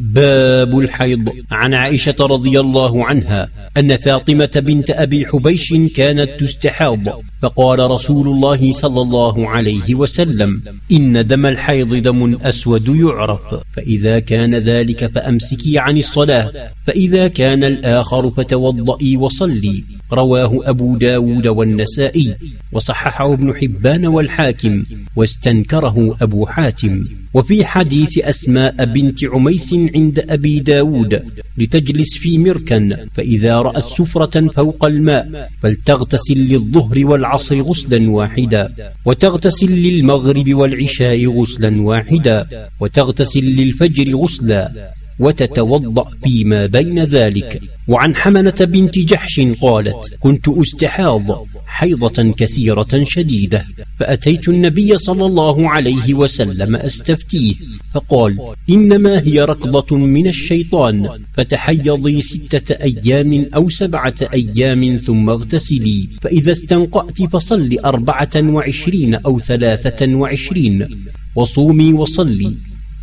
باب الحيض. عن عائشة رضي الله عنها أن فاطمة بنت أبي حبيش كانت تستحاض فقال رسول الله صلى الله عليه وسلم إن دم الحيض دم أسود يعرف فإذا كان ذلك فأمسكي عن الصلاة فإذا كان الآخر فتوضئي وصلي. رواه أبو داود والنسائي. وصححه ابن حبان والحاكم واستنكره أبو حاتم. وفي حديث أسماء بنت عميس عند أبي داود لتجلس في مركن فإذا رأت سفرة فوق الماء فلتغتسل للظهر والعصر غسلا واحدا وتغتسل للمغرب والعشاء غسلا واحدا وتغتسل للفجر غسلا وتتوضأ فيما بين ذلك. وعن حمنة بنت جحش قالت كنت أستحاض حيضة كثيرة شديدة فأتيت النبي صلى الله عليه وسلم أستفتيه فقال إنما هي ركضة من الشيطان فتحيضي ستة أيام أو سبعة أيام ثم اغتسلي فإذا استنقأت فصل أربعة وعشرين أو ثلاثة وعشرين وصومي وصلي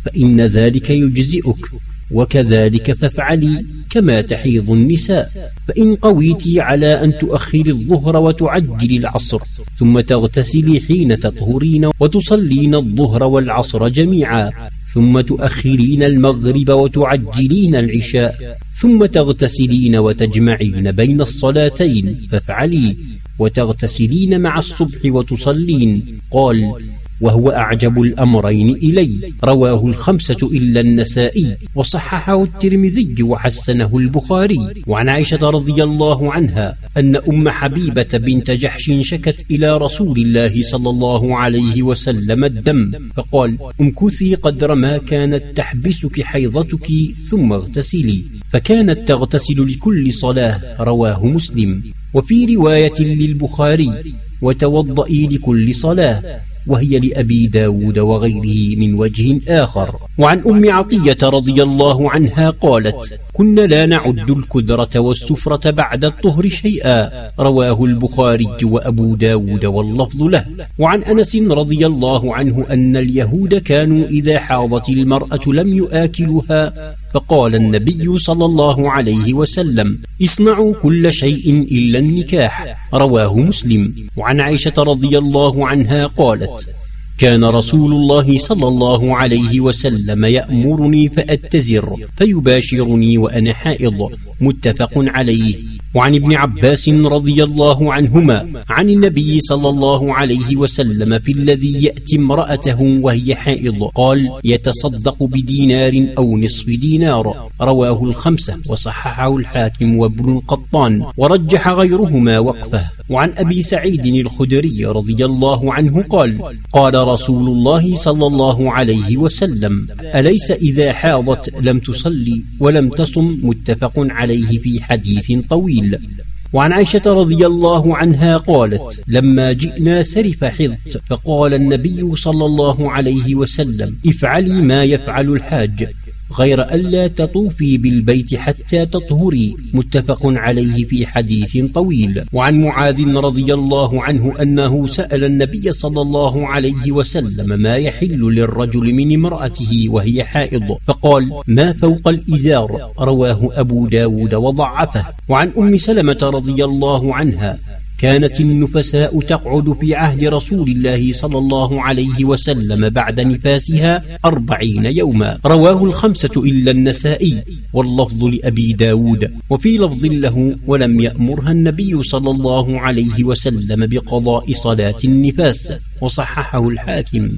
فإن ذلك يجزئك. وكذلك فافعلي كما تحيض النساء فإن قويت على أن تؤخري الظهر وتعجلي العصر ثم تغتسلي حين تطهرين وتصلين الظهر والعصر جميعا ثم تؤخرين المغرب وتعجلين العشاء ثم تغتسلين وتجمعين بين الصلاتين فافعلي وتغتسلين مع الصبح وتصلين قال وهو أعجب الأمرين إلي. رواه الخمسة إلا النسائي وصححه الترمذي وحسنه البخاري. وعن عائشة رضي الله عنها أن أم حبيبة بنت جحش شكت إلى رسول الله صلى الله عليه وسلم الدم فقال امكثي قدر ما كانت تحبسك حيضتك ثم اغتسلي فكانت تغتسل لكل صلاة رواه مسلم. وفي رواية للبخاري وتوضئي لكل صلاة وهي لأبي داود وغيره من وجه آخر. وعن أم عطية رضي الله عنها قالت كنا لا نعد الكدرة والسفرة بعد الطهر شيئا. رواه البخاري وأبو داود واللفظ له. وعن أنس رضي الله عنه أن اليهود كانوا إذا حاضت المرأة لم يآكلها فقال النبي صلى الله عليه وسلم اصنعوا كل شيء إلا النكاح. رواه مسلم. وعن عائشة رضي الله عنها قالت كان رسول الله صلى الله عليه وسلم يأمرني فأتزر فيباشرني وأنا حائض متفق عليه. وعن ابن عباس رضي الله عنهما عن النبي صلى الله عليه وسلم في الذي يأتي امرأته وهي حائض قال يتصدق بدينار أو نصف دينار. رواه الخمسة وصححه الحاكم وابن القطان ورجح غيرهما وقفه. وعن أبي سعيد الخدري رضي الله عنه قال قال رسول الله صلى الله عليه وسلم أليس إذا حاضت لم تصلي ولم تصم؟ متفق عليه في حديث طويل. وعن عائشة رضي الله عنها قالت لما جئنا سرف حضت فقال النبي صلى الله عليه وسلم افعلي ما يفعل الحاج. غير ألا تطوفي بالبيت حتى تطهري متفق عليه في حديث طويل. وعن معاذ رضي الله عنه أنه سأل النبي صلى الله عليه وسلم ما يحل للرجل من امرأته وهي حائض. فقال ما فوق الإزار؟ رواه أبو داود وضعفه. وعن أم سلمة رضي الله عنها كانت النفساء تقعد في عهد رسول الله صلى الله عليه وسلم بعد نفاسها أربعين يوما. رواه الخمسة إلا النسائي واللفظ لأبي داود. وفي لفظ له ولم يأمرها النبي صلى الله عليه وسلم بقضاء صلاة النفاس وصححه الحاكم.